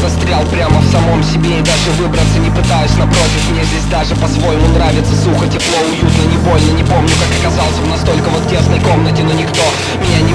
застрял прямо в самом себе И даже выбраться не пытаюсь. Напротив Мне здесь даже по-своему нравится Сухо, тепло, уютно, не больно. Не помню, как оказался в настолько вот тесной комнате Но никто меня не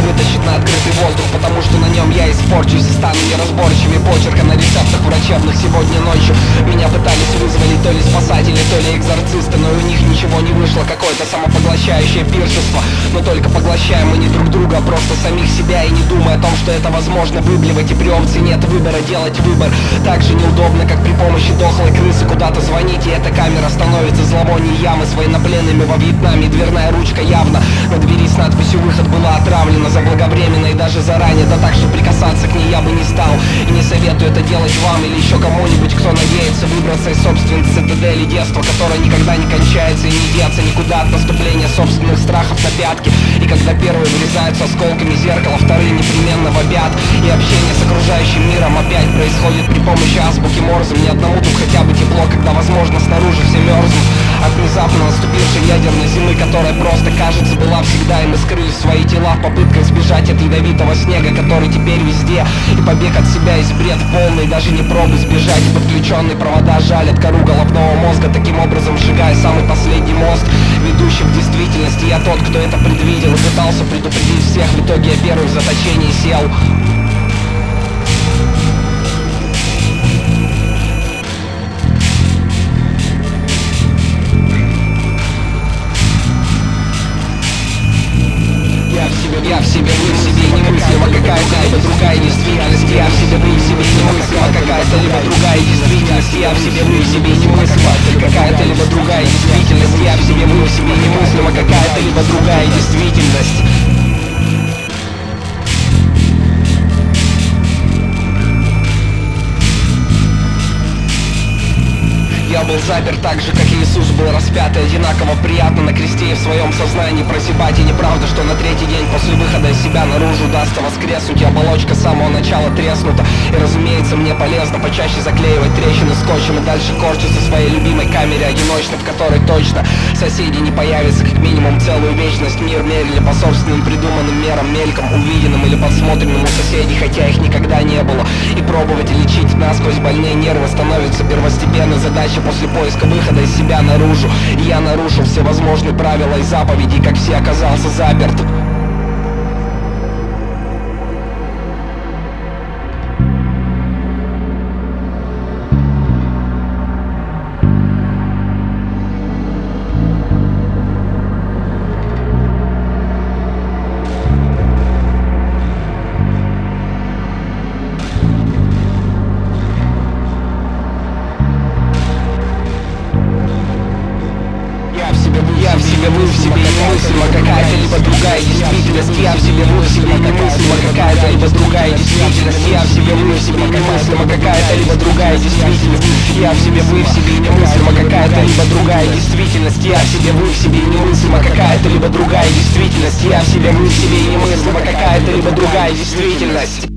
на открытый воздух Потому что на нем я испорчусь и стану неразборчивее Почерка на рецептах врачебных. Сегодня ночью Меня пытались вызвали то ли спасатели, то ли экзорцисты Но у них ничего не вышло, какое-то самопоглощающее пиршество. Но только поглощаем мы не друг друга, а просто самих себя И не думая о том, что это возможно выблевать И при опции нет выбора, делать выбор. Так же неудобно, как при помощи дохлой крысы Куда-то звонить, и эта камера становится зловоние ямы С военнопленными во Вьетнаме. Дверная ручка явно на двери с надписью «Выход» была отравлена Заблаговременно и даже заранее. Да так, что прикасаться к ней я бы не стал. И не советую это делать вам или еще кому-нибудь, кто надеется Выбраться из собственной цитадели детства Которая никогда не кончается и не деться никуда От наступления собственных страхов на пятки. И когда первые врезаются осколками зеркала Вторые непременно вобят И общение с окружающим миром опять происходит при помощи азбуки Морзе. Мне одному тут хотя бы тепло, когда возможно снаружи все мерзнут. От внезапно наступившей ядерной зимы, которая просто кажется была всегда. И мы скрыли свои тела в попытках сбежать от ядовитого снега, который теперь везде. И побег от себя из бред полный, даже не пробуй сбежать. Подключенные провода жалят кору головного мозга Таким образом сжигая самый последний мост Ведущий в действительности. Я тот, кто это предвидел И пытался предупредить всех, в итоге я первый в заточении сел Я в себе, вы в себе немыслимо какая-то либо другая действительность Я в себе, вы в себе немыслимо какая-то либо другая действительность Я в себе, вы в себе немыслимо какая-то либо другая действительность был запер так же, как и Иисус был распят. И одинаково приятно на кресте и в своем сознании прозябать И неправда, что на третий день после выхода из себя наружу удастся воскреснуть. И оболочка с самого начала треснута. И разумеется, мне полезно почаще заклеивать трещины скотчем. И дальше корчиться в своей любимой камере одиночной В которой точно соседи не появятся. Как минимум целую вечность мир мерили по собственным придуманным мерам Мельком увиденным или подсмотренным у соседей Хотя их никогда не было. И пробовать лечить насквозь больные нервы становится первостепенной задачей поиска выхода из себя наружу. И я нарушил все возможные правила и заповеди, как все оказался заперт себе, вы в себе немыслимо какая-то либо другая действительность. Я в себе, вы в себе немыслимо какая-то либо другая действительность. Я в себе, вы в себе немыслимо какая-то либо другая действительность. Я в себе, вы в себе немыслимо какая-то либо другая действительность. Я в себе, вы в себе немыслимо какая-то либо другая действительность. Я в себе, вы в себе немыслимо какая-то либо другая действительность